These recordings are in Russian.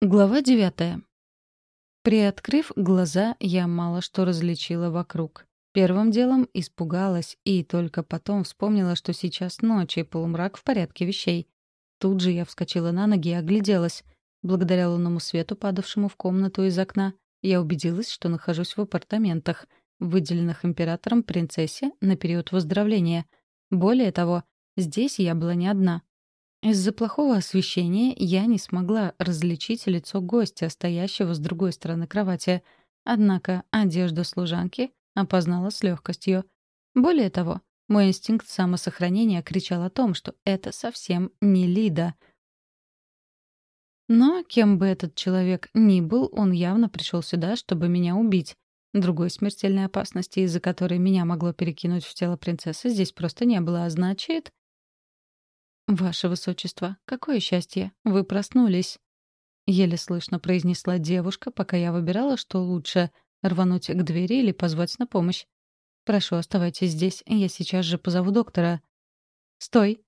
Глава девятая. Приоткрыв глаза, я мало что различила вокруг. Первым делом испугалась и только потом вспомнила, что сейчас ночь и полумрак в порядке вещей. Тут же я вскочила на ноги и огляделась. Благодаря лунному свету, падавшему в комнату из окна, я убедилась, что нахожусь в апартаментах, выделенных императором принцессе на период выздоровления. Более того, здесь я была не одна — из-за плохого освещения я не смогла различить лицо гостя, стоящего с другой стороны кровати. Однако одежду служанки опознала с легкостью. Более того, мой инстинкт самосохранения кричал о том, что это совсем не Лида. Но кем бы этот человек ни был, он явно пришел сюда, чтобы меня убить. Другой смертельной опасности, из-за которой меня могло перекинуть в тело принцессы, здесь просто не было, а значит... «Ваше высочество, какое счастье! Вы проснулись!» Еле слышно произнесла девушка, пока я выбирала, что лучше — рвануть к двери или позвать на помощь. «Прошу, оставайтесь здесь, я сейчас же позову доктора». «Стой!»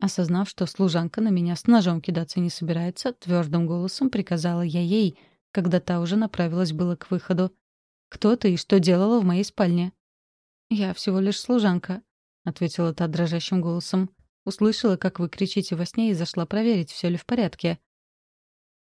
Осознав, что служанка на меня с ножом кидаться не собирается, твердым голосом приказала я ей, когда та уже направилась было к выходу. «Кто ты и что делала в моей спальне?» «Я всего лишь служанка», — ответила та дрожащим голосом. Услышала, как вы кричите во сне и зашла проверить, все ли в порядке.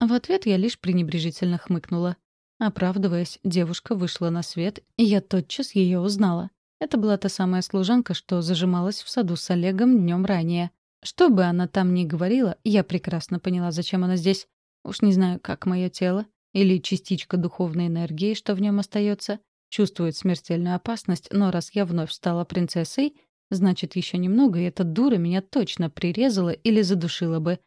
В ответ я лишь пренебрежительно хмыкнула. Оправдываясь, девушка вышла на свет, и я тотчас ее узнала. Это была та самая служанка, что зажималась в саду с Олегом днем ранее. Что бы она там ни говорила, я прекрасно поняла, зачем она здесь. Уж не знаю, как мое тело или частичка духовной энергии, что в нем остается, чувствует смертельную опасность, но раз я вновь стала принцессой, Значит, еще немного, и эта дура меня точно прирезала или задушила бы.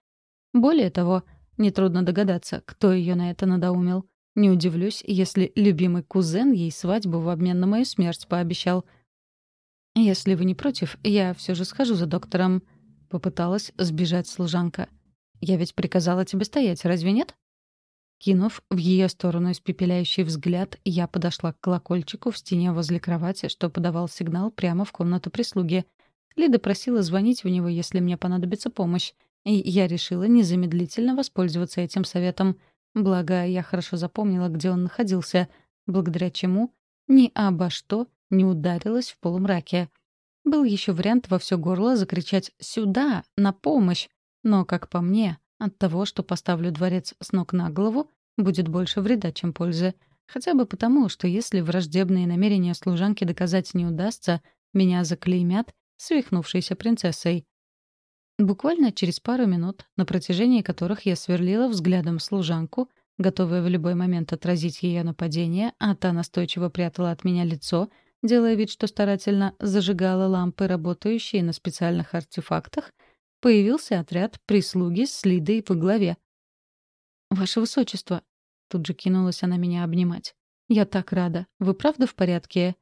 Более того, нетрудно догадаться, кто ее на это надоумил. Не удивлюсь, если любимый кузен ей свадьбу в обмен на мою смерть пообещал. «Если вы не против, я все же схожу за доктором», — попыталась сбежать служанка. «Я ведь приказала тебе стоять, разве нет?» Кинув в ее сторону испепеляющий взгляд, я подошла к колокольчику в стене возле кровати, что подавал сигнал прямо в комнату прислуги. Лида просила звонить в него, если мне понадобится помощь. И я решила незамедлительно воспользоваться этим советом. Благо, я хорошо запомнила, где он находился, благодаря чему ни обо что не ударилась в полумраке. Был еще вариант во все горло закричать «Сюда! На помощь!» Но, как по мне, от того, что поставлю дворец с ног на голову, будет больше вреда, чем пользы. Хотя бы потому, что если враждебные намерения служанки доказать не удастся, меня заклеймят свихнувшейся принцессой. Буквально через пару минут, на протяжении которых я сверлила взглядом служанку, готовая в любой момент отразить ее нападение, а та настойчиво прятала от меня лицо, делая вид, что старательно зажигала лампы, работающие на специальных артефактах, появился отряд прислуги с Лидой во главе. «Ваше высочество!» — тут же кинулась она меня обнимать. «Я так рада. Вы правда в порядке?»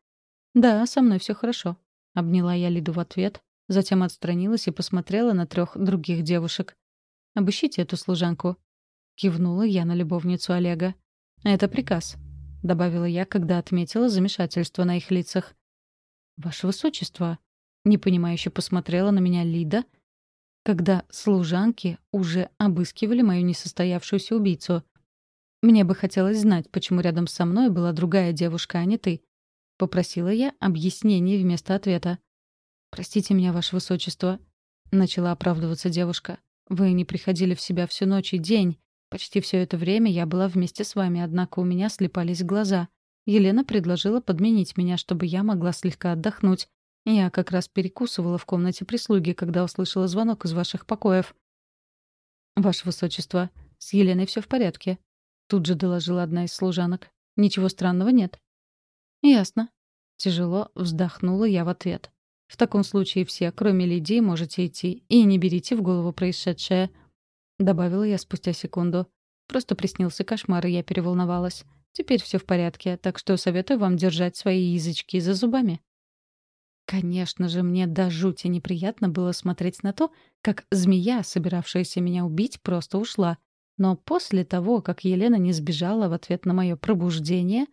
«Да, со мной все хорошо», — обняла я Лиду в ответ, затем отстранилась и посмотрела на трех других девушек. «Обыщите эту служанку», — кивнула я на любовницу Олега. «Это приказ», — добавила я, когда отметила замешательство на их лицах. «Ваше высочество», — непонимающе посмотрела на меня Лида — когда служанки уже обыскивали мою несостоявшуюся убийцу. «Мне бы хотелось знать, почему рядом со мной была другая девушка, а не ты». Попросила я объяснений вместо ответа. «Простите меня, ваше высочество», — начала оправдываться девушка. «Вы не приходили в себя всю ночь и день. Почти все это время я была вместе с вами, однако у меня слепались глаза. Елена предложила подменить меня, чтобы я могла слегка отдохнуть. Я как раз перекусывала в комнате прислуги, когда услышала звонок из ваших покоев. «Ваше высочество, с Еленой все в порядке», — тут же доложила одна из служанок. «Ничего странного нет». «Ясно». Тяжело вздохнула я в ответ. «В таком случае все, кроме Лидии, можете идти, и не берите в голову происшедшее», — добавила я спустя секунду. Просто приснился кошмар, и я переволновалась. Теперь все в порядке, так что советую вам держать свои язычки за зубами. Конечно же, мне до жути неприятно было смотреть на то, как змея, собиравшаяся меня убить, просто ушла. Но после того, как Елена не сбежала в ответ на мое пробуждение,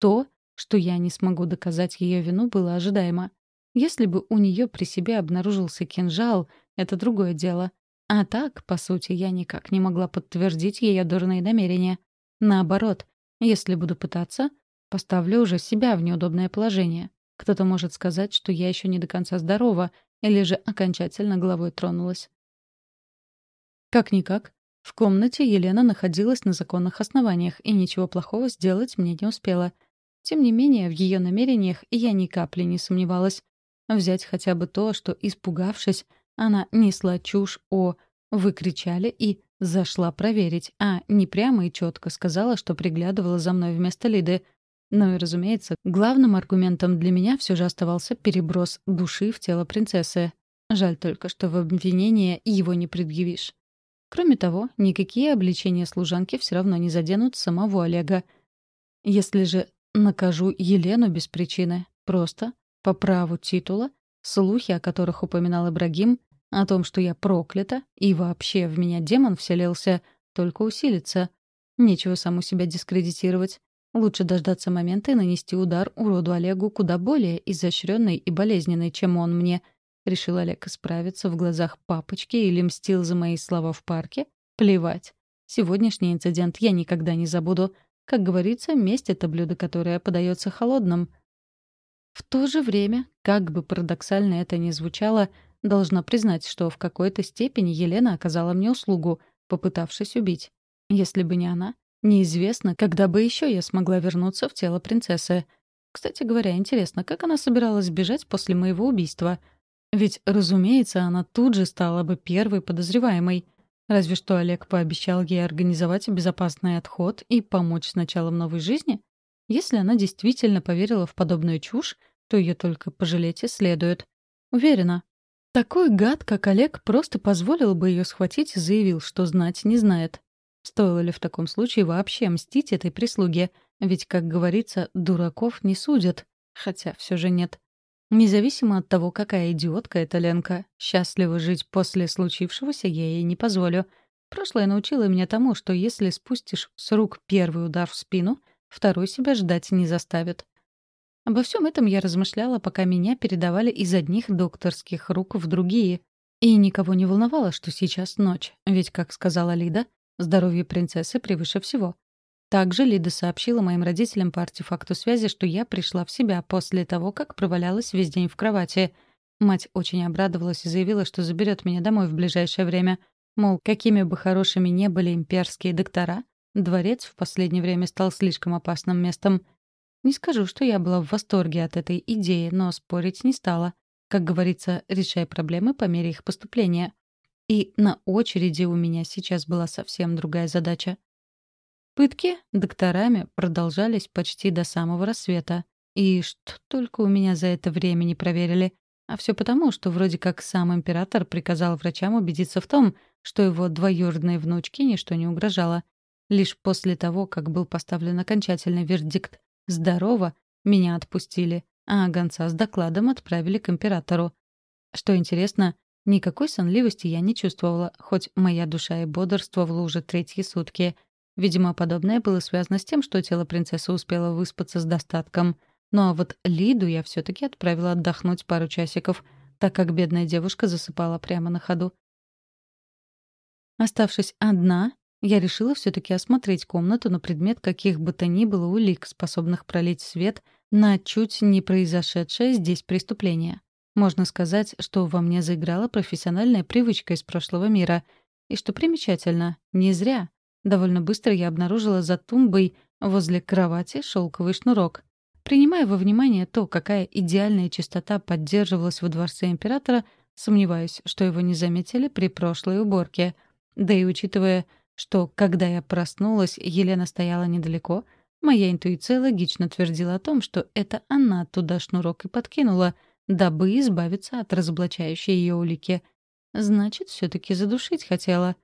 то, что я не смогу доказать ее вину, было ожидаемо. Если бы у нее при себе обнаружился кинжал, это другое дело. А так, по сути, я никак не могла подтвердить ее дурные намерения. Наоборот, если буду пытаться, поставлю уже себя в неудобное положение. Кто-то может сказать, что я еще не до конца здорова, или же окончательно головой тронулась. Как-никак, в комнате Елена находилась на законных основаниях и ничего плохого сделать мне не успела. Тем не менее, в ее намерениях я ни капли не сомневалась. Взять хотя бы то, что, испугавшись, она несла чушь о «вы кричали» и «зашла проверить», а не прямо и четко сказала, что приглядывала за мной вместо Лиды. Ну и, разумеется, главным аргументом для меня все же оставался переброс души в тело принцессы. Жаль только, что в обвинение его не предъявишь. Кроме того, никакие обличения служанки все равно не заденут самого Олега. Если же накажу Елену без причины, просто, по праву титула, слухи, о которых упоминал Ибрагим, о том, что я проклята и вообще в меня демон вселился, только усилится. Нечего саму себя дискредитировать. Лучше дождаться момента и нанести удар уроду Олегу куда более изощренный и болезненный, чем он мне — Решил Олег исправиться в глазах папочки или мстил за мои слова в парке? Плевать. Сегодняшний инцидент я никогда не забуду. Как говорится, месть — это блюдо, которое подается холодным. В то же время, как бы парадоксально это ни звучало, должна признать, что в какой-то степени Елена оказала мне услугу, попытавшись убить. Если бы не она, неизвестно, когда бы еще я смогла вернуться в тело принцессы. Кстати говоря, интересно, как она собиралась бежать после моего убийства — ведь, разумеется, она тут же стала бы первой подозреваемой. Разве что Олег пообещал ей организовать безопасный отход и помочь с началом новой жизни. Если она действительно поверила в подобную чушь, то ее только пожалеть и следует. Уверена. Такой гад, как Олег, просто позволил бы ее схватить и заявил, что знать не знает. Стоило ли в таком случае вообще мстить этой прислуге? Ведь, как говорится, дураков не судят. Хотя все же нет. Независимо от того, какая идиотка эта Ленка, счастливо жить после случившегося я ей не позволю. Прошлое научило меня тому, что если спустишь с рук первый удар в спину, второй себя ждать не заставит. Обо всем этом я размышляла, пока меня передавали из одних докторских рук в другие. И никого не волновало, что сейчас ночь, ведь, как сказала Лида, здоровье принцессы превыше всего. Также Лида сообщила моим родителям по артефакту связи, что я пришла в себя после того, как провалялась весь день в кровати. Мать очень обрадовалась и заявила, что заберет меня домой в ближайшее время. Мол, какими бы хорошими не были имперские доктора, дворец в последнее время стал слишком опасным местом. Не скажу, что я была в восторге от этой идеи, но спорить не стала. Как говорится, решай проблемы по мере их поступления. И на очереди у меня сейчас была совсем другая задача. Пытки докторами продолжались почти до самого рассвета. И что только у меня за это время не проверили. А все потому, что вроде как сам император приказал врачам убедиться в том, что его двоюродной внучке ничто не угрожало. Лишь после того, как был поставлен окончательный вердикт «здорово», меня отпустили, а гонца с докладом отправили к императору. Что интересно, никакой сонливости я не чувствовала, хоть моя душа и бодрствовала уже третьи сутки — Видимо, подобное было связано с тем, что тело принцессы успело выспаться с достатком. Ну а вот Лиду я все таки отправила отдохнуть пару часиков, так как бедная девушка засыпала прямо на ходу. Оставшись одна, я решила все таки осмотреть комнату на предмет каких бы то ни было улик, способных пролить свет на чуть не произошедшее здесь преступление. Можно сказать, что во мне заиграла профессиональная привычка из прошлого мира. И что примечательно, не зря. Довольно быстро я обнаружила за тумбой возле кровати шелковый шнурок. Принимая во внимание то, какая идеальная чистота поддерживалась во дворце императора, сомневаюсь, что его не заметили при прошлой уборке. Да и учитывая, что, когда я проснулась, Елена стояла недалеко, моя интуиция логично твердила о том, что это она туда шнурок и подкинула, дабы избавиться от разоблачающей ее улики. Значит, все таки задушить хотела.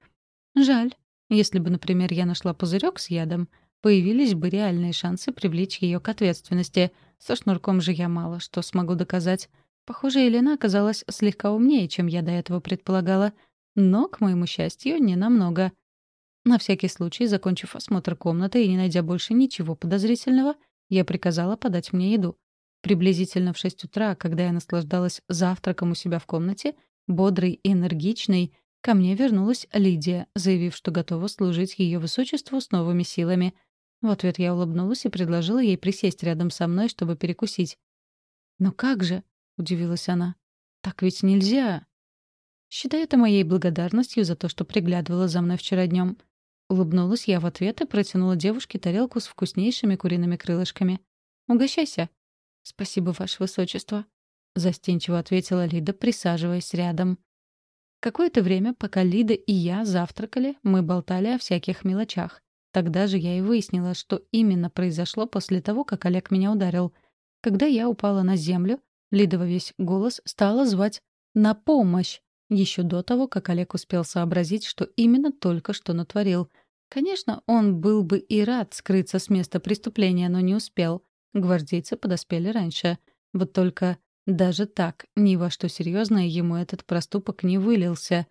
Жаль, если бы, например, я нашла пузырек с ядом, появились бы реальные шансы привлечь ее к ответственности. Со шнурком же я мало что смогу доказать. Похоже, Елена оказалась слегка умнее, чем я до этого предполагала. Но, к моему счастью, не намного. На всякий случай, закончив осмотр комнаты и не найдя больше ничего подозрительного, я приказала подать мне еду. Приблизительно в шесть утра, когда я наслаждалась завтраком у себя в комнате, бодрый и энергичный, ко мне вернулась Лидия, заявив, что готова служить ее высочеству с новыми силами. В ответ я улыбнулась и предложила ей присесть рядом со мной, чтобы перекусить. «Но как же?» — удивилась она. «Так ведь нельзя!» Считай это моей благодарностью за то, что приглядывала за мной вчера днем. Улыбнулась я в ответ и протянула девушке тарелку с вкуснейшими куриными крылышками. «Угощайся». «Спасибо, Ваше Высочество», — застенчиво ответила Лида, присаживаясь рядом. Какое-то время, пока Лида и я завтракали, мы болтали о всяких мелочах. Тогда же я и выяснила, что именно произошло после того, как Олег меня ударил. Когда я упала на землю, Лида во весь голос стала звать «на помощь», еще до того, как Олег успел сообразить, что именно только что натворил. Конечно, он был бы и рад скрыться с места преступления, но не успел. Гвардейцы подоспели раньше. Вот только даже так, ни во что серьезное ему этот проступок не вылился,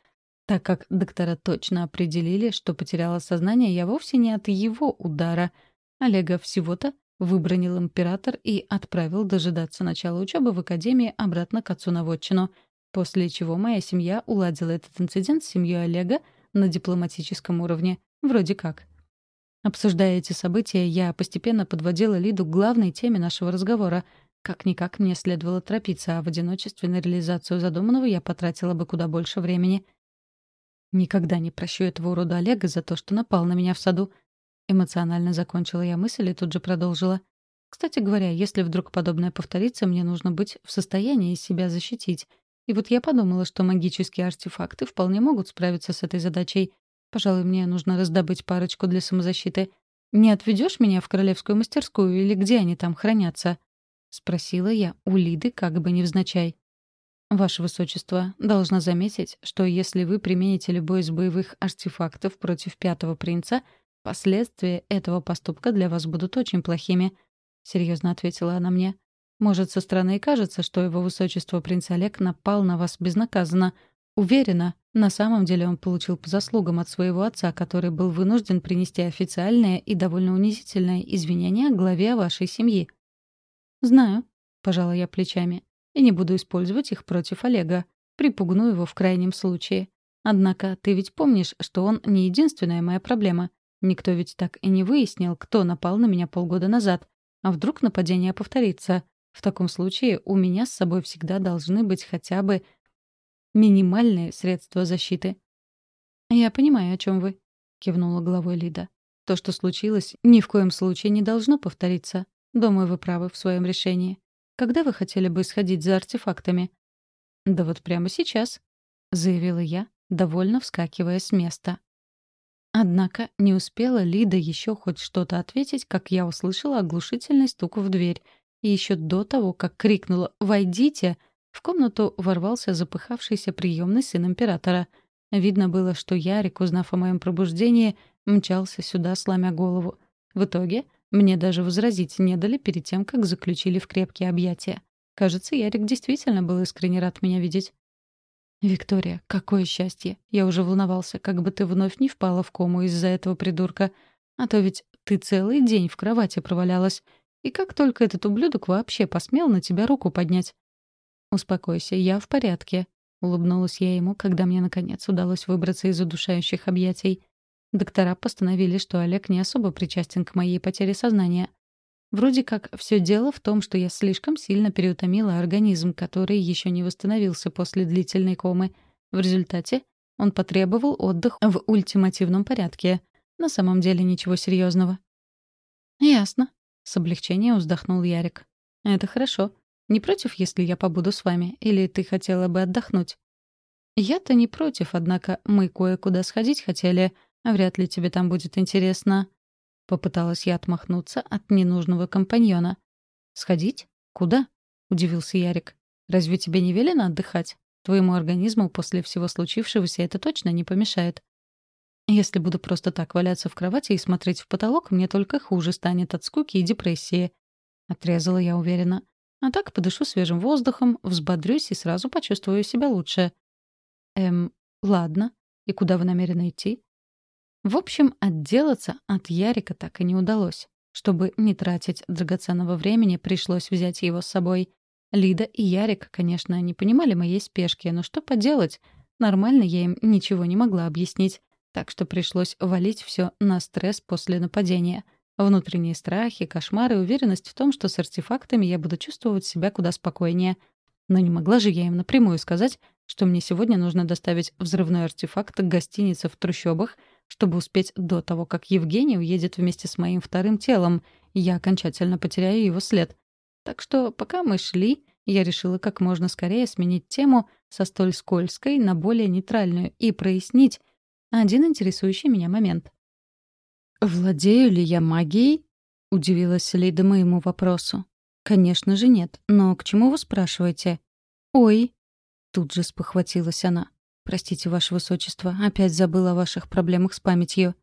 так как доктора точно определили, что потеряла сознание я вовсе не от его удара. Олега всего-то выбронил император и отправил дожидаться начала учебы в академии обратно к отцу на вотчину, после чего моя семья уладила этот инцидент с семьей Олега на дипломатическом уровне. Вроде как. Обсуждая эти события, я постепенно подводила Лиду к главной теме нашего разговора. Как-никак мне следовало торопиться, а в одиночестве на реализацию задуманного я потратила бы куда больше времени. «Никогда не прощу этого урода Олега за то, что напал на меня в саду». Эмоционально закончила я мысль и тут же продолжила. «Кстати говоря, если вдруг подобное повторится, мне нужно быть в состоянии себя защитить. И вот я подумала, что магические артефакты вполне могут справиться с этой задачей. Пожалуй, мне нужно раздобыть парочку для самозащиты. Не отведешь меня в королевскую мастерскую или где они там хранятся?» — спросила я у Лиды как бы невзначай. «Ваше Высочество, должна заметить, что если вы примените любой из боевых артефактов против пятого принца, последствия этого поступка для вас будут очень плохими», — серьезно ответила она мне. «Может, со стороны и кажется, что его Высочество принц Олег напал на вас безнаказанно. Уверена, на самом деле он получил по заслугам от своего отца, который был вынужден принести официальное и довольно унизительное извинение главе вашей семьи». «Знаю», — пожала я плечами, «и не буду использовать их против Олега. Припугну его в крайнем случае. Однако ты ведь помнишь, что он не единственная моя проблема. Никто ведь так и не выяснил, кто напал на меня полгода назад. А вдруг нападение повторится? В таком случае у меня с собой всегда должны быть хотя бы минимальные средства защиты. «Я понимаю, о чем вы», — кивнула головой Лида. «То, что случилось, ни в коем случае не должно повториться. Думаю, вы правы в своем решении. Когда вы хотели бы сходить за артефактами?» «Да вот прямо сейчас», — заявила я, довольно вскакивая с места. Однако не успела Лида еще хоть что-то ответить, как я услышала оглушительный стук в дверь. И еще до того, как крикнула «Войдите!», в комнату ворвался запыхавшийся приемный сын императора. Видно было, что Ярик, узнав о моем пробуждении, мчался сюда, сломя голову. В итоге мне даже возразить не дали перед тем, как заключили в крепкие объятия. Кажется, Ярик действительно был искренне рад меня видеть. «Виктория, какое счастье! Я уже волновался, как бы ты вновь не впала в кому из-за этого придурка. А то ведь ты целый день в кровати провалялась. И как только этот ублюдок вообще посмел на тебя руку поднять?» «Успокойся, я в порядке», — улыбнулась я ему, когда мне, наконец, удалось выбраться из удушающих объятий. Доктора постановили, что Олег не особо причастен к моей потере сознания. Вроде как все дело в том, что я слишком сильно переутомила организм, который еще не восстановился после длительной комы. В результате он потребовал отдых в ультимативном порядке. На самом деле ничего серьезного. «Ясно», — с облегчением вздохнул Ярик. «Это хорошо. Не против, если я побуду с вами? Или ты хотела бы отдохнуть?» «Я-то не против, однако мы кое-куда сходить хотели, а вряд ли тебе там будет интересно». Попыталась я отмахнуться от ненужного компаньона. «Сходить? Куда?» — удивился Ярик. «Разве тебе не велено отдыхать? Твоему организму после всего случившегося это точно не помешает. Если буду просто так валяться в кровати и смотреть в потолок, мне только хуже станет от скуки и депрессии». Отрезала я уверенно. А так подышу свежим воздухом, взбодрюсь и сразу почувствую себя лучше. Эм, ладно. И куда вы намерены идти? В общем, отделаться от Ярика так и не удалось. Чтобы не тратить драгоценного времени, пришлось взять его с собой. Лида и Ярик, конечно, не понимали моей спешки, но что поделать? Нормально я им ничего не могла объяснить, так что пришлось валить все на стресс после нападения. Внутренние страхи, кошмары уверенность в том, что с артефактами я буду чувствовать себя куда спокойнее. Но не могла же я им напрямую сказать, что мне сегодня нужно доставить взрывной артефакт к гостинице в трущобах, чтобы успеть до того, как Евгений уедет вместе с моим вторым телом, и я окончательно потеряю его след. Так что пока мы шли, я решила как можно скорее сменить тему со столь скользкой на более нейтральную и прояснить один интересующий меня момент. «Владею ли я магией?» — удивилась Лида моему вопросу. «Конечно же нет. Но к чему вы спрашиваете?» «Ой!» — тут же спохватилась она. «Простите, Ваше Высочество, опять забыла о ваших проблемах с памятью».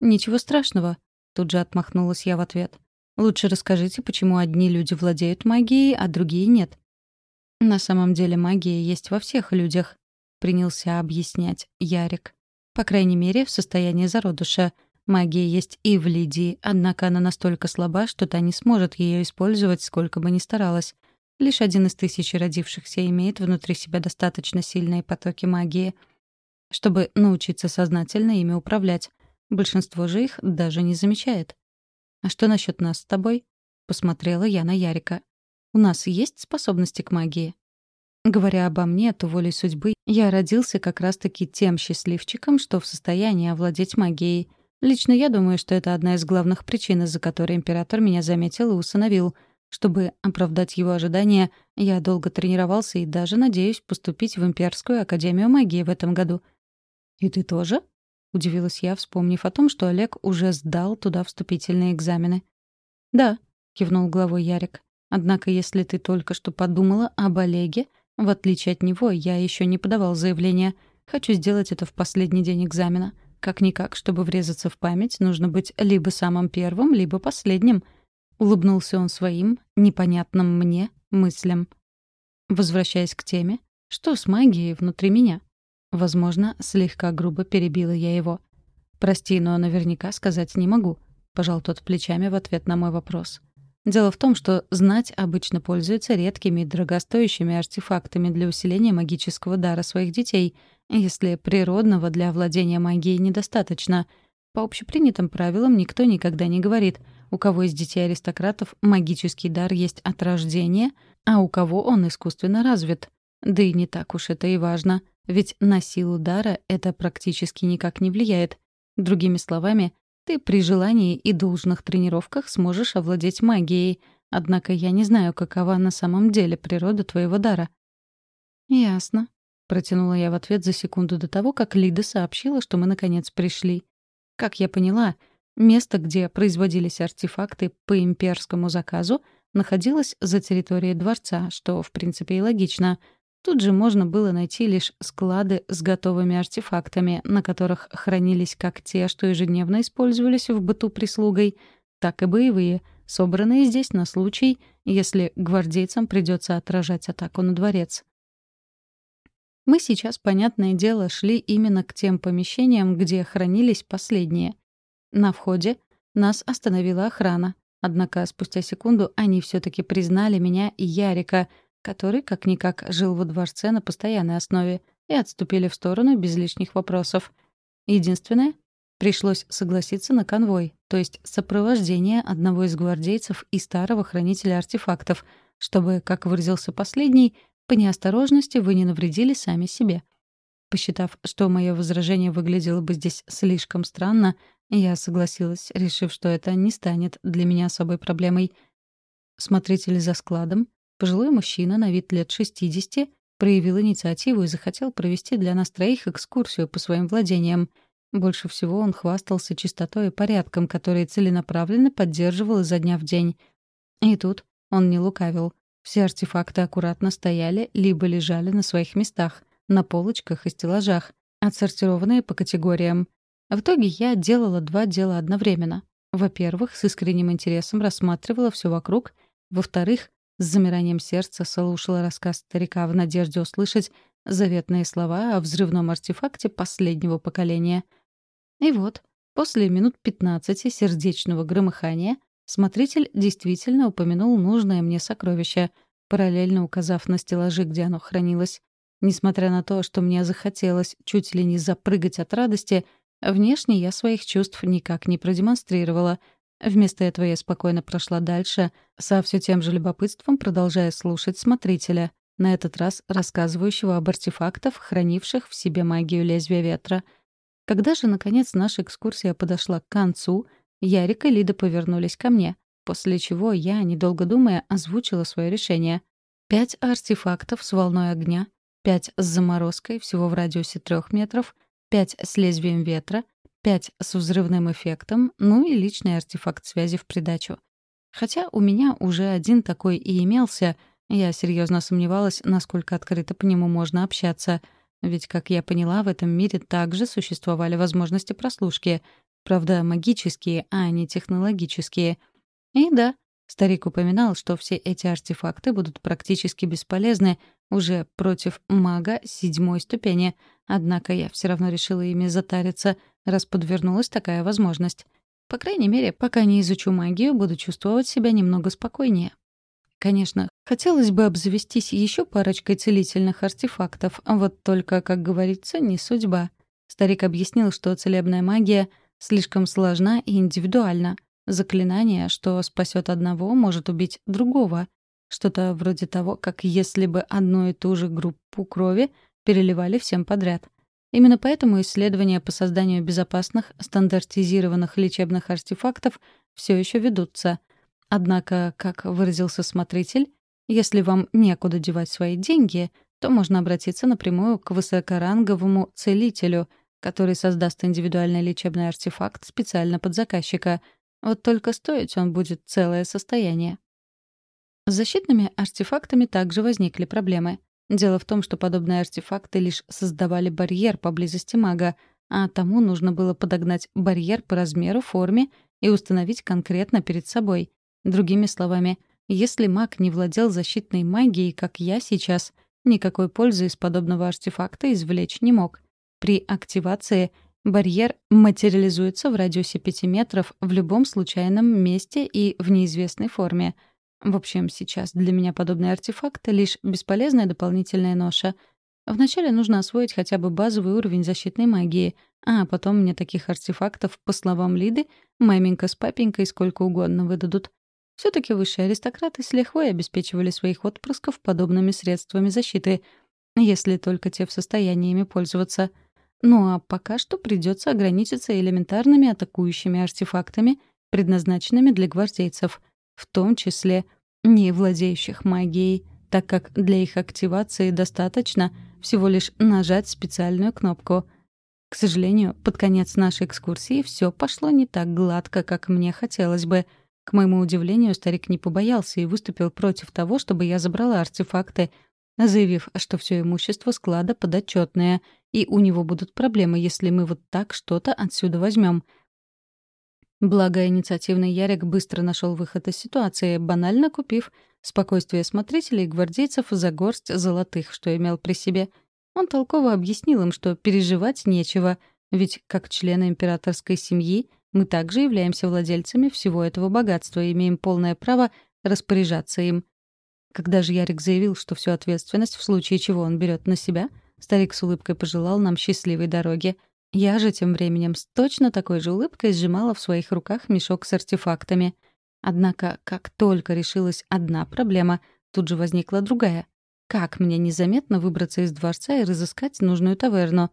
«Ничего страшного», — тут же отмахнулась я в ответ. «Лучше расскажите, почему одни люди владеют магией, а другие нет». «На самом деле магия есть во всех людях», — принялся объяснять Ярик. «По крайней мере, в состоянии зародыша — Магия есть и в Лидии, однако она настолько слаба, что та не сможет ее использовать, сколько бы ни старалась. Лишь один из тысячи родившихся имеет внутри себя достаточно сильные потоки магии, чтобы научиться сознательно ими управлять. Большинство же их даже не замечает. «А что насчет нас с тобой?» — посмотрела я на Ярика. «У нас есть способности к магии?» Говоря обо мне, то волей судьбы я родился как раз-таки тем счастливчиком, что в состоянии овладеть магией. Лично я думаю, что это одна из главных причин, из-за которой император меня заметил и усыновил. Чтобы оправдать его ожидания, я долго тренировался и даже надеюсь поступить в Имперскую Академию Магии в этом году. «И ты тоже?» — удивилась я, вспомнив о том, что Олег уже сдал туда вступительные экзамены. «Да», — кивнул головой Ярик. «Однако, если ты только что подумала об Олеге, в отличие от него, я еще не подавал заявление. Хочу сделать это в последний день экзамена». Как-никак, чтобы врезаться в память, нужно быть либо самым первым, либо последним. Улыбнулся он своим, непонятным мне, мыслям. Возвращаясь к теме, что с магией внутри меня? Возможно, слегка грубо перебила я его. «Прости, но наверняка сказать не могу», — пожал тот плечами в ответ на мой вопрос. Дело в том, что знать обычно пользуется редкими и дорогостоящими артефактами для усиления магического дара своих детей, если природного для владения магией недостаточно. По общепринятым правилам никто никогда не говорит, у кого из детей аристократов магический дар есть от рождения, а у кого он искусственно развит. Да и не так уж это и важно, ведь на силу дара это практически никак не влияет. Другими словами, ты при желании и должных тренировках сможешь овладеть магией, однако я не знаю, какова на самом деле природа твоего дара». «Ясно», — протянула я в ответ за секунду до того, как Лида сообщила, что мы наконец пришли. Как я поняла, место, где производились артефакты по имперскому заказу, находилось за территорией дворца, что, в принципе, и логично — Тут же можно было найти лишь склады с готовыми артефактами, на которых хранились как те, что ежедневно использовались в быту прислугой, так и боевые, собранные здесь на случай, если гвардейцам придется отражать атаку на дворец. Мы сейчас, понятное дело, шли именно к тем помещениям, где хранились последние. На входе нас остановила охрана. Однако спустя секунду они все таки признали меня и Ярика — который, как-никак, жил во дворце на постоянной основе, и отступили в сторону без лишних вопросов. Единственное, пришлось согласиться на конвой, то есть сопровождение одного из гвардейцев и старого хранителя артефактов, чтобы, как выразился последний, по неосторожности вы не навредили сами себе. Посчитав, что мое возражение выглядело бы здесь слишком странно, я согласилась, решив, что это не станет для меня особой проблемой. Смотритель за складом, Пожилой мужчина на вид лет 60 проявил инициативу и захотел провести для нас троих экскурсию по своим владениям. Больше всего он хвастался чистотой и порядком, которые целенаправленно поддерживал изо дня в день. И тут он не лукавил. Все артефакты аккуратно стояли либо лежали на своих местах, на полочках и стеллажах, отсортированные по категориям. В итоге я делала два дела одновременно. Во-первых, с искренним интересом рассматривала все вокруг. Во-вторых, с замиранием сердца слушала рассказ старика в надежде услышать заветные слова о взрывном артефакте последнего поколения. И вот, после минут пятнадцати сердечного громыхания, смотритель действительно упомянул нужное мне сокровище, параллельно указав на стеллажи, где оно хранилось. Несмотря на то, что мне захотелось чуть ли не запрыгать от радости, внешне я своих чувств никак не продемонстрировала. Вместо этого я спокойно прошла дальше, со все тем же любопытством продолжая слушать смотрителя, на этот раз рассказывающего об артефактах, хранивших в себе магию лезвия ветра. Когда же, наконец, наша экскурсия подошла к концу, Ярик и Лида повернулись ко мне, после чего я, недолго думая, озвучила свое решение. Пять артефактов с волной огня, пять с заморозкой всего в радиусе трех метров, пять с лезвием ветра, пять с взрывным эффектом, ну и личный артефакт связи в придачу. Хотя у меня уже один такой и имелся, я серьезно сомневалась, насколько открыто по нему можно общаться. Ведь, как я поняла, в этом мире также существовали возможности прослушки. Правда, магические, а не технологические. И да, Старик упоминал, что все эти артефакты будут практически бесполезны уже против мага седьмой ступени, однако я все равно решила ими затариться, раз подвернулась такая возможность. По крайней мере, пока не изучу магию, буду чувствовать себя немного спокойнее. Конечно, хотелось бы обзавестись еще парочкой целительных артефактов, вот только, как говорится, не судьба. Старик объяснил, что целебная магия слишком сложна и индивидуальна — Заклинание, что спасет одного, может убить другого. Что-то вроде того, как если бы одну и ту же группу крови переливали всем подряд. Именно поэтому исследования по созданию безопасных, стандартизированных лечебных артефактов все еще ведутся. Однако, как выразился смотритель, если вам некуда девать свои деньги, то можно обратиться напрямую к высокоранговому целителю, который создаст индивидуальный лечебный артефакт специально под заказчика — вот только стоить он будет целое состояние. С защитными артефактами также возникли проблемы. Дело в том, что подобные артефакты лишь создавали барьер поблизости мага, а тому нужно было подогнать барьер по размеру, форме и установить конкретно перед собой. Другими словами, если маг не владел защитной магией, как я сейчас, никакой пользы из подобного артефакта извлечь не мог. При активации — Барьер материализуется в радиусе 5 метров в любом случайном месте и в неизвестной форме. В общем, сейчас для меня подобный артефакт — лишь бесполезная дополнительная ноша. Вначале нужно освоить хотя бы базовый уровень защитной магии, а потом мне таких артефактов, по словам Лиды, маменька с папенькой сколько угодно выдадут. все таки высшие аристократы с лихвой обеспечивали своих отпрысков подобными средствами защиты, если только те в состоянии ими пользоваться — ну а пока что придется ограничиться элементарными атакующими артефактами, предназначенными для гвардейцев, в том числе не владеющих магией, так как для их активации достаточно всего лишь нажать специальную кнопку. К сожалению, под конец нашей экскурсии все пошло не так гладко, как мне хотелось бы. К моему удивлению, старик не побоялся и выступил против того, чтобы я забрала артефакты, заявив, что все имущество склада подотчетное, и у него будут проблемы, если мы вот так что-то отсюда возьмем. Благо, инициативный Ярик быстро нашел выход из ситуации, банально купив спокойствие смотрителей и гвардейцев за горсть золотых, что имел при себе. Он толково объяснил им, что переживать нечего, ведь как члены императорской семьи мы также являемся владельцами всего этого богатства и имеем полное право распоряжаться им. Когда же Ярик заявил, что всю ответственность в случае чего он берет на себя, старик с улыбкой пожелал нам счастливой дороги. Я же тем временем с точно такой же улыбкой сжимала в своих руках мешок с артефактами. Однако, как только решилась одна проблема, тут же возникла другая. Как мне незаметно выбраться из дворца и разыскать нужную таверну?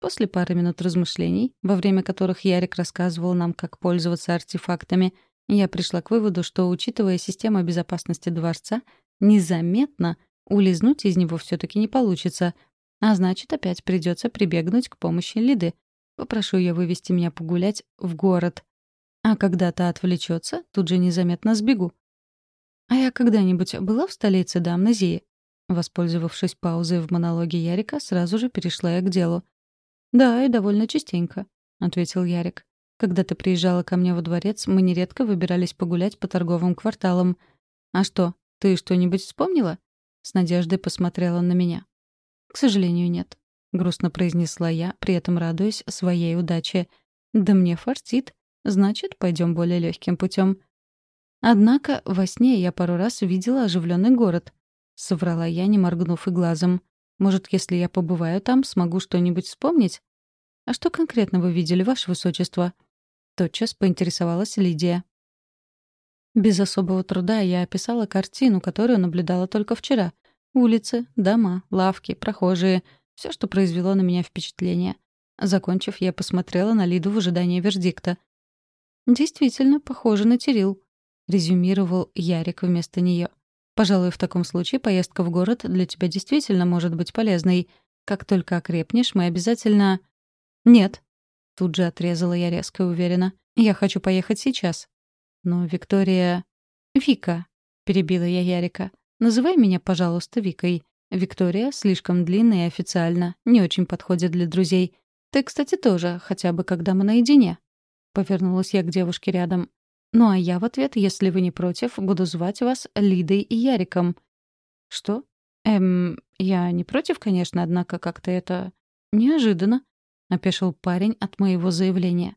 После пары минут размышлений, во время которых Ярик рассказывал нам, как пользоваться артефактами, я пришла к выводу, что, учитывая систему безопасности дворца, Незаметно улизнуть из него все таки не получится, а значит, опять придется прибегнуть к помощи Лиды. Попрошу ее вывести меня погулять в город. А когда та отвлечется, тут же незаметно сбегу. «А я когда-нибудь была в столице до амнезии?» Воспользовавшись паузой в монологе Ярика, сразу же перешла я к делу. «Да, и довольно частенько», — ответил Ярик. «Когда ты приезжала ко мне во дворец, мы нередко выбирались погулять по торговым кварталам. А что, «Ты что-нибудь вспомнила?» С надеждой посмотрела на меня. «К сожалению, нет», — грустно произнесла я, при этом радуясь своей удаче. «Да мне фартит. Значит, пойдем более легким путем. Однако во сне я пару раз видела оживленный город. Соврала я, не моргнув и глазом. Может, если я побываю там, смогу что-нибудь вспомнить? А что конкретно вы видели, ваше высочество? Тотчас поинтересовалась Лидия. Без особого труда я описала картину, которую наблюдала только вчера. Улицы, дома, лавки, прохожие — все, что произвело на меня впечатление. Закончив, я посмотрела на Лиду в ожидании вердикта. «Действительно, похоже на Терил», — резюмировал Ярик вместо нее. «Пожалуй, в таком случае поездка в город для тебя действительно может быть полезной. Как только окрепнешь, мы обязательно...» «Нет», — тут же отрезала я резко и уверенно. «Я хочу поехать сейчас». Но Виктория... «Вика», — перебила я Ярика. «Называй меня, пожалуйста, Викой. Виктория слишком длинная и официально, не очень подходит для друзей. Ты, кстати, тоже, хотя бы когда мы наедине». Повернулась я к девушке рядом. «Ну а я в ответ, если вы не против, буду звать вас Лидой и Яриком». «Что?» «Эм, я не против, конечно, однако как-то это... неожиданно», — опешил парень от моего заявления.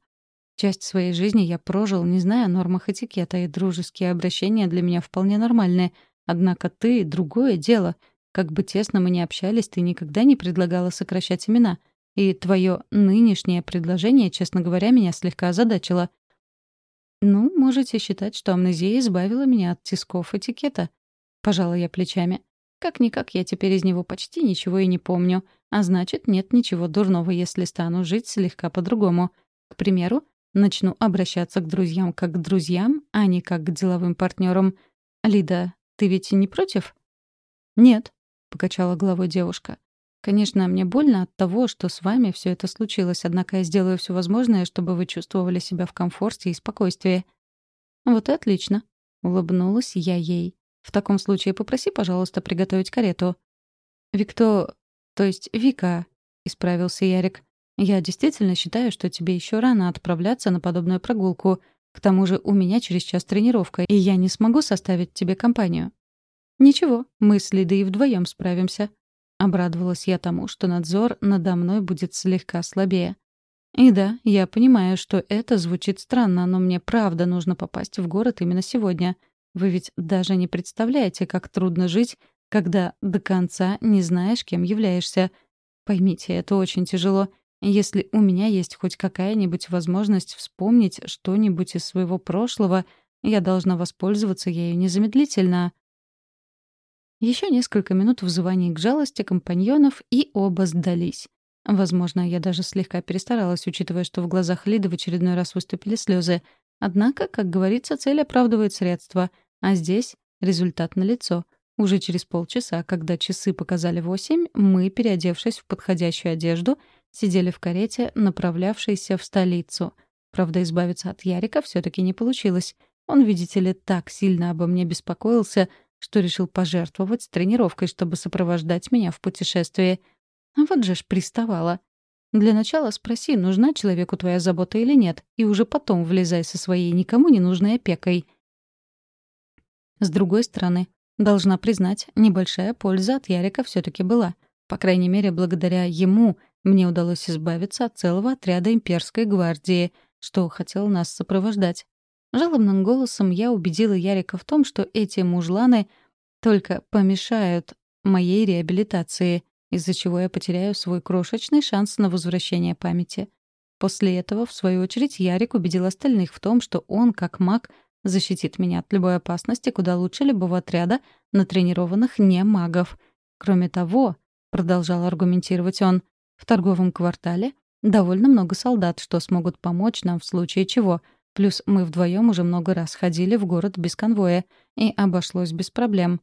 Часть своей жизни я прожил, не зная о нормах этикета, и дружеские обращения для меня вполне нормальные. Однако ты — другое дело. Как бы тесно мы ни общались, ты никогда не предлагала сокращать имена. И твое нынешнее предложение, честно говоря, меня слегка озадачило. «Ну, можете считать, что амнезия избавила меня от тисков этикета». Пожала я плечами. Как-никак я теперь из него почти ничего и не помню. А значит, нет ничего дурного, если стану жить слегка по-другому. К примеру, Начну обращаться к друзьям как к друзьям, а не как к деловым партнерам. Лида, ты ведь не против? Нет, покачала головой девушка. Конечно, мне больно от того, что с вами все это случилось, однако я сделаю все возможное, чтобы вы чувствовали себя в комфорте и спокойствии. Вот и отлично, улыбнулась я ей. В таком случае попроси, пожалуйста, приготовить карету. Викто, то есть Вика, исправился Ярик. Я действительно считаю, что тебе еще рано отправляться на подобную прогулку. К тому же у меня через час тренировка, и я не смогу составить тебе компанию». «Ничего, мы с Лидой вдвоем справимся». Обрадовалась я тому, что надзор надо мной будет слегка слабее. И да, я понимаю, что это звучит странно, но мне правда нужно попасть в город именно сегодня. Вы ведь даже не представляете, как трудно жить, когда до конца не знаешь, кем являешься. Поймите, это очень тяжело. Если у меня есть хоть какая-нибудь возможность вспомнить что-нибудь из своего прошлого, я должна воспользоваться ею незамедлительно. Еще несколько минут взываний к жалости компаньонов, и оба сдались. Возможно, я даже слегка перестаралась, учитывая, что в глазах Лиды в очередной раз выступили слезы. Однако, как говорится, цель оправдывает средства, а здесь результат налицо. Уже через полчаса, когда часы показали восемь, мы, переодевшись в подходящую одежду, сидели в карете, направлявшейся в столицу. Правда, избавиться от Ярика все таки не получилось. Он, видите ли, так сильно обо мне беспокоился, что решил пожертвовать тренировкой, чтобы сопровождать меня в путешествии. А вот же ж приставала. Для начала спроси, нужна человеку твоя забота или нет, и уже потом влезай со своей никому не нужной опекой. С другой стороны, должна признать, небольшая польза от Ярика все таки была. По крайней мере, благодаря ему мне удалось избавиться от целого отряда имперской гвардии, что хотел нас сопровождать. Жалобным голосом я убедила Ярика в том, что эти мужланы только помешают моей реабилитации, из-за чего я потеряю свой крошечный шанс на возвращение памяти. После этого, в свою очередь, Ярик убедил остальных в том, что он, как маг, защитит меня от любой опасности куда лучше любого отряда натренированных не магов. Кроме того, — продолжал аргументировать он, в торговом квартале довольно много солдат, что смогут помочь нам в случае чего. Плюс мы вдвоем уже много раз ходили в город без конвоя, и обошлось без проблем.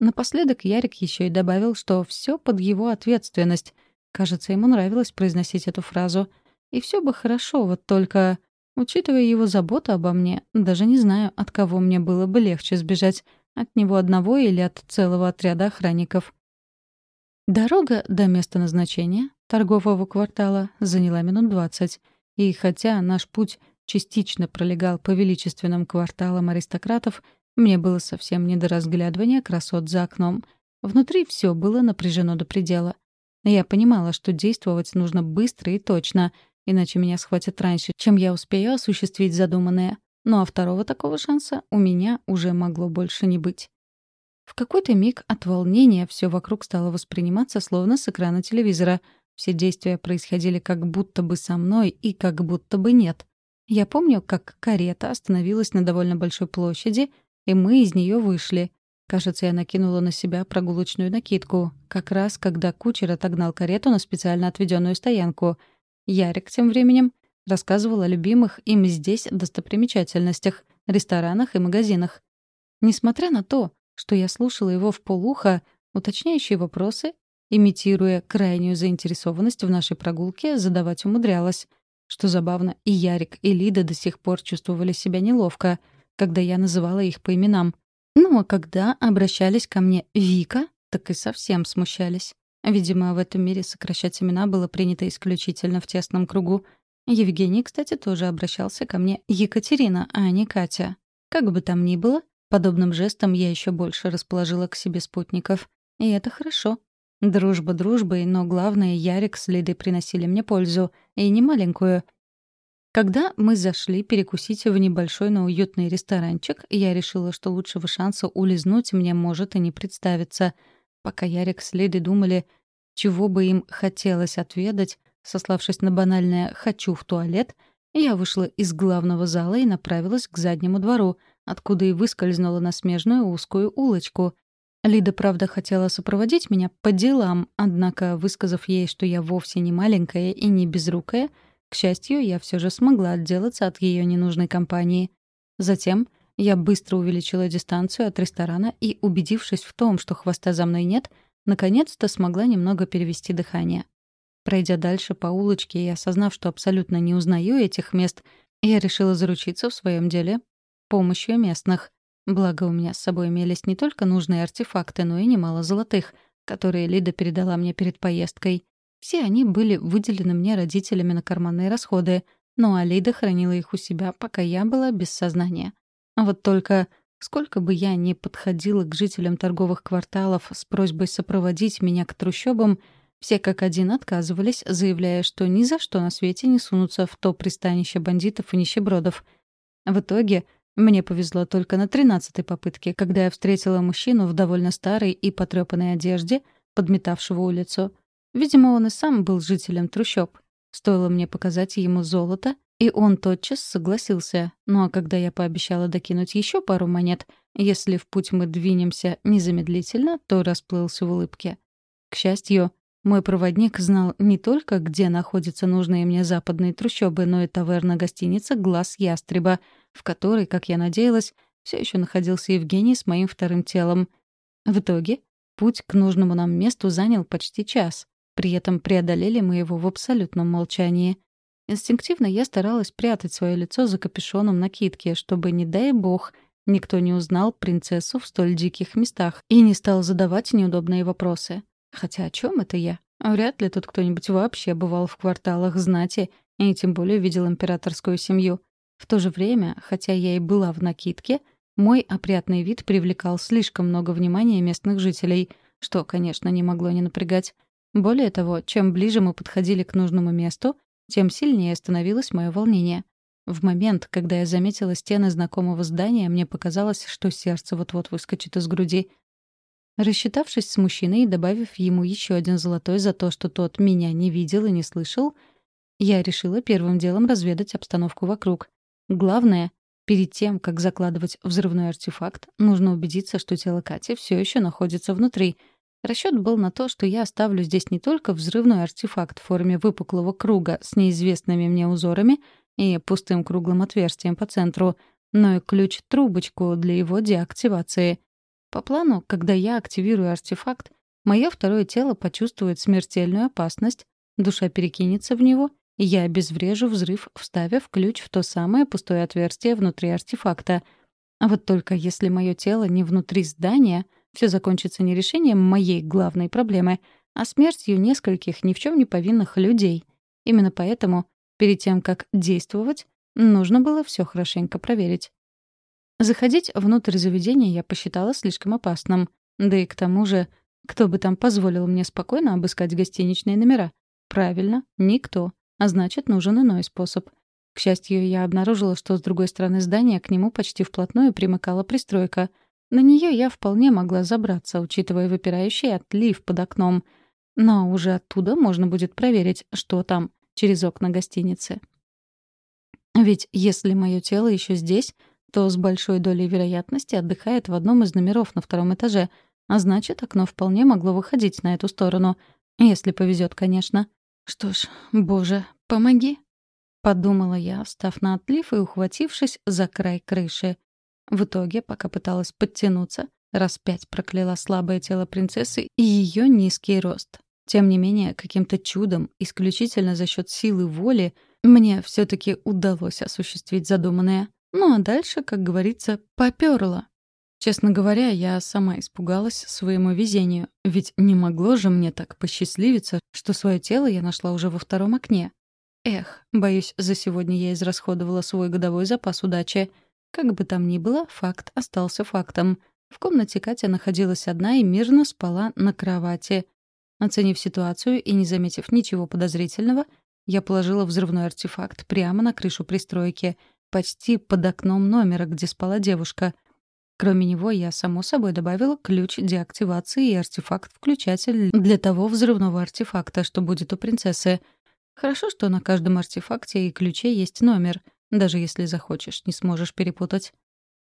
Напоследок Ярик еще и добавил, что все под его ответственность. Кажется, ему нравилось произносить эту фразу. И все бы хорошо, вот только... Учитывая его заботу обо мне, даже не знаю, от кого мне было бы легче сбежать. От него одного или от целого отряда охранников. Дорога до места назначения торгового квартала заняла минут двадцать, и хотя наш путь частично пролегал по величественным кварталам аристократов, мне было совсем не до разглядывания красот за окном. Внутри все было напряжено до предела. Я понимала, что действовать нужно быстро и точно, иначе меня схватят раньше, чем я успею осуществить задуманное. Ну а второго такого шанса у меня уже могло больше не быть. В какой-то миг от волнения все вокруг стало восприниматься словно с экрана телевизора. Все действия происходили как будто бы со мной и как будто бы нет. Я помню, как карета остановилась на довольно большой площади, и мы из нее вышли. Кажется, я накинула на себя прогулочную накидку, как раз когда кучер отогнал карету на специально отведенную стоянку. Ярик тем временем рассказывал о любимых им здесь достопримечательностях, ресторанах и магазинах. Несмотря на то, что я слушала его в полуха, уточняющие вопросы, имитируя крайнюю заинтересованность в нашей прогулке, задавать умудрялась. Что забавно, и Ярик, и Лида до сих пор чувствовали себя неловко, когда я называла их по именам. Ну а когда обращались ко мне Вика, так и совсем смущались. Видимо, в этом мире сокращать имена было принято исключительно в тесном кругу. Евгений, кстати, тоже обращался ко мне Екатерина, а не Катя. Как бы там ни было, подобным жестом я еще больше расположила к себе спутников. И это хорошо. Дружба дружбой, но главное, Ярик с Лидой приносили мне пользу, и не маленькую. Когда мы зашли перекусить в небольшой, но уютный ресторанчик, я решила, что лучшего шанса улизнуть мне может и не представиться. Пока Ярик с Лидой думали, чего бы им хотелось отведать, сославшись на банальное «хочу в туалет», я вышла из главного зала и направилась к заднему двору, откуда и выскользнула на смежную узкую улочку — Лида, правда, хотела сопроводить меня по делам, однако, высказав ей, что я вовсе не маленькая и не безрукая, к счастью, я все же смогла отделаться от ее ненужной компании. Затем я быстро увеличила дистанцию от ресторана и, убедившись в том, что хвоста за мной нет, наконец-то смогла немного перевести дыхание. Пройдя дальше по улочке и осознав, что абсолютно не узнаю этих мест, я решила заручиться в своем деле помощью местных — Благо, у меня с собой имелись не только нужные артефакты, но и немало золотых, которые Лида передала мне перед поездкой. Все они были выделены мне родителями на карманные расходы, ну а Лида хранила их у себя, пока я была без сознания. А вот только сколько бы я ни подходила к жителям торговых кварталов с просьбой сопроводить меня к трущобам, все как один отказывались, заявляя, что ни за что на свете не сунутся в то пристанище бандитов и нищебродов. В итоге мне повезло только на тринадцатой попытке, когда я встретила мужчину в довольно старой и потрёпанной одежде, подметавшего улицу. Видимо, он и сам был жителем трущоб. Стоило мне показать ему золото, и он тотчас согласился. Ну а когда я пообещала докинуть еще пару монет, если в путь мы двинемся незамедлительно, то расплылся в улыбке. К счастью, мой проводник знал не только, где находятся нужные мне западные трущобы, но и таверна-гостиница «Глаз ястреба», в которой, как я надеялась, все еще находился Евгений с моим вторым телом. В итоге путь к нужному нам месту занял почти час. При этом преодолели мы его в абсолютном молчании. Инстинктивно я старалась прятать свое лицо за капюшоном накидки, чтобы, не дай бог, никто не узнал принцессу в столь диких местах и не стал задавать неудобные вопросы. Хотя о чем это я? Вряд ли тут кто-нибудь вообще бывал в кварталах знати и тем более видел императорскую семью. В то же время, хотя я и была в накидке, мой опрятный вид привлекал слишком много внимания местных жителей, что, конечно, не могло не напрягать. Более того, чем ближе мы подходили к нужному месту, тем сильнее становилось мое волнение. В момент, когда я заметила стены знакомого здания, мне показалось, что сердце вот-вот выскочит из груди. Рассчитавшись с мужчиной и добавив ему еще один золотой за то, что тот меня не видел и не слышал, я решила первым делом разведать обстановку вокруг. Главное, перед тем, как закладывать взрывной артефакт, нужно убедиться, что тело Кати все еще находится внутри. Расчет был на то, что я оставлю здесь не только взрывной артефакт в форме выпуклого круга с неизвестными мне узорами и пустым круглым отверстием по центру, но и ключ-трубочку для его деактивации — по плану, когда я активирую артефакт, мое второе тело почувствует смертельную опасность, душа перекинется в него, и я обезврежу взрыв, вставив ключ в то самое пустое отверстие внутри артефакта. А вот только если мое тело не внутри здания, все закончится не решением моей главной проблемы, а смертью нескольких ни в чем не повинных людей. Именно поэтому, перед тем, как действовать, нужно было все хорошенько проверить. Заходить внутрь заведения я посчитала слишком опасным. Да и к тому же, кто бы там позволил мне спокойно обыскать гостиничные номера? Правильно, никто. А значит, нужен иной способ. К счастью, я обнаружила, что с другой стороны здания к нему почти вплотную примыкала пристройка. На нее я вполне могла забраться, учитывая выпирающий отлив под окном. Но уже оттуда можно будет проверить, что там, через окна гостиницы. Ведь если мое тело еще здесь, то с большой долей вероятности отдыхает в одном из номеров на втором этаже, а значит, окно вполне могло выходить на эту сторону. Если повезет, конечно. Что ж, боже, помоги. Подумала я, встав на отлив и ухватившись за край крыши. В итоге, пока пыталась подтянуться, раз пять прокляла слабое тело принцессы и ее низкий рост. Тем не менее, каким-то чудом, исключительно за счет силы воли, мне все таки удалось осуществить задуманное. Ну а дальше, как говорится, попёрло. Честно говоря, я сама испугалась своему везению, ведь не могло же мне так посчастливиться, что свое тело я нашла уже во втором окне. Эх, боюсь, за сегодня я израсходовала свой годовой запас удачи. Как бы там ни было, факт остался фактом. В комнате Катя находилась одна и мирно спала на кровати. Оценив ситуацию и не заметив ничего подозрительного, я положила взрывной артефакт прямо на крышу пристройки, почти под окном номера, где спала девушка. Кроме него, я, само собой, добавила ключ деактивации и артефакт-включатель для того взрывного артефакта, что будет у принцессы — Хорошо, что на каждом артефакте и ключе есть номер. Даже если захочешь, не сможешь перепутать.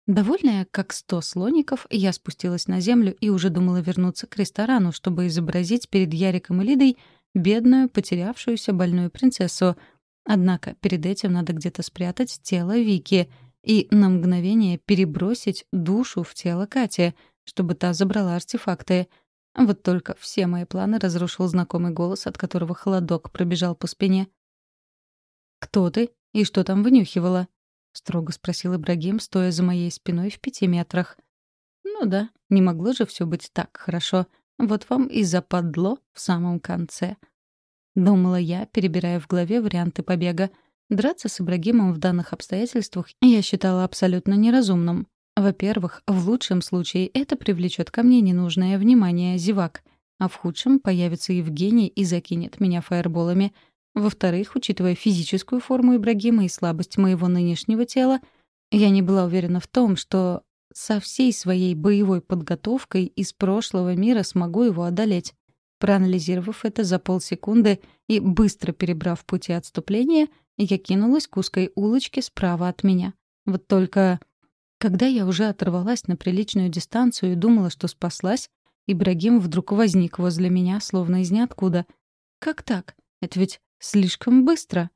Довольная, как сто слоников, я спустилась на землю и уже думала вернуться к ресторану, чтобы изобразить перед Яриком и Лидой бедную, потерявшуюся больную принцессу. Однако перед этим надо где-то спрятать тело Вики и на мгновение перебросить душу в тело Кати, чтобы та забрала артефакты — вот только все мои планы разрушил знакомый голос, от которого холодок пробежал по спине. «Кто ты? И что там вынюхивала?» — строго спросил Ибрагим, стоя за моей спиной в пяти метрах. «Ну да, не могло же все быть так хорошо. Вот вам и западло в самом конце». Думала я, перебирая в голове варианты побега. Драться с Ибрагимом в данных обстоятельствах я считала абсолютно неразумным. Во-первых, в лучшем случае это привлечет ко мне ненужное внимание зевак, а в худшем появится Евгений и закинет меня фаерболами. Во-вторых, учитывая физическую форму Ибрагима и слабость моего нынешнего тела, я не была уверена в том, что со всей своей боевой подготовкой из прошлого мира смогу его одолеть. Проанализировав это за полсекунды и быстро перебрав пути отступления, я кинулась к узкой улочке справа от меня. Вот только когда я уже оторвалась на приличную дистанцию и думала, что спаслась, Ибрагим вдруг возник возле меня, словно из ниоткуда. Как так? Это ведь слишком быстро.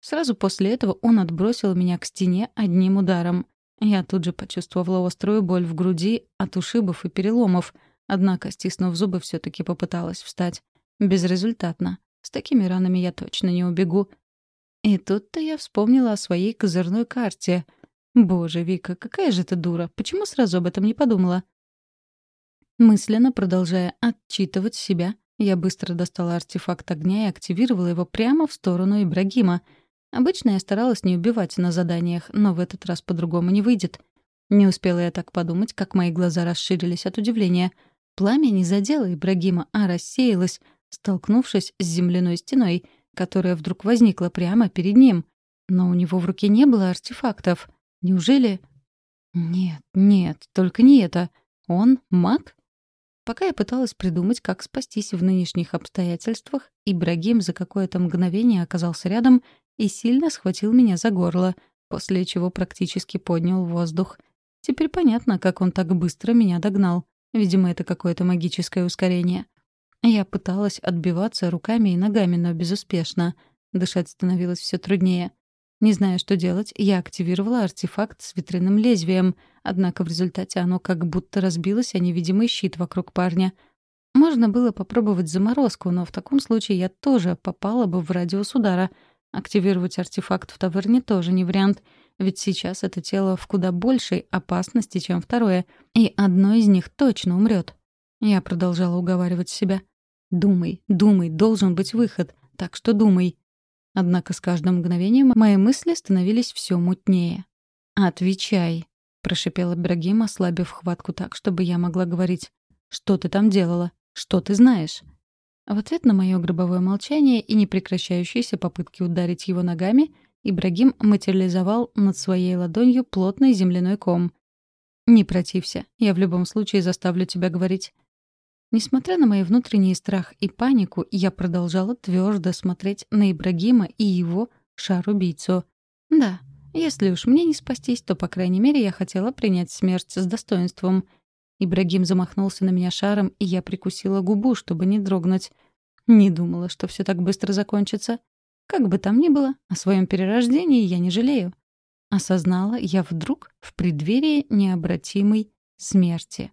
Сразу после этого он отбросил меня к стене одним ударом. Я тут же почувствовала острую боль в груди от ушибов и переломов, однако, стиснув зубы, все таки попыталась встать. Безрезультатно. С такими ранами я точно не убегу. И тут-то я вспомнила о своей козырной карте — Боже, Вика, какая же ты дура. Почему сразу об этом не подумала? Мысленно продолжая отчитывать себя, я быстро достала артефакт огня и активировала его прямо в сторону Ибрагима. Обычно я старалась не убивать на заданиях, но в этот раз по-другому не выйдет. Не успела я так подумать, как мои глаза расширились от удивления. Пламя не задело Ибрагима, а рассеялось, столкнувшись с земляной стеной, которая вдруг возникла прямо перед ним. Но у него в руке не было артефактов — Неужели... Нет, нет, только не это. Он маг? Пока я пыталась придумать, как спастись в нынешних обстоятельствах, Ибрагим за какое-то мгновение оказался рядом и сильно схватил меня за горло, после чего практически поднял воздух. Теперь понятно, как он так быстро меня догнал. Видимо, это какое-то магическое ускорение. Я пыталась отбиваться руками и ногами, но безуспешно. Дышать становилось все труднее. Не зная, что делать, я активировала артефакт с ветряным лезвием, однако в результате оно как будто разбилось о невидимый щит вокруг парня. Можно было попробовать заморозку, но в таком случае я тоже попала бы в радиус удара. Активировать артефакт в таверне тоже не вариант, ведь сейчас это тело в куда большей опасности, чем второе, и одно из них точно умрет. Я продолжала уговаривать себя. «Думай, думай, должен быть выход, так что думай». Однако с каждым мгновением мои мысли становились все мутнее. «Отвечай», — прошипел Ибрагим, ослабив хватку так, чтобы я могла говорить. «Что ты там делала? Что ты знаешь?» В ответ на мое гробовое молчание и непрекращающиеся попытки ударить его ногами, Ибрагим материализовал над своей ладонью плотный земляной ком. Не протився. Я в любом случае заставлю тебя говорить. Несмотря на мои внутренний страх и панику, я продолжала твердо смотреть на Ибрагима и его шар-убийцу. Да, если уж мне не спастись, то, по крайней мере, я хотела принять смерть с достоинством. Ибрагим замахнулся на меня шаром, и я прикусила губу, чтобы не дрогнуть. Не думала, что все так быстро закончится. Как бы там ни было, о своем перерождении я не жалею. Осознала я вдруг в преддверии необратимой смерти.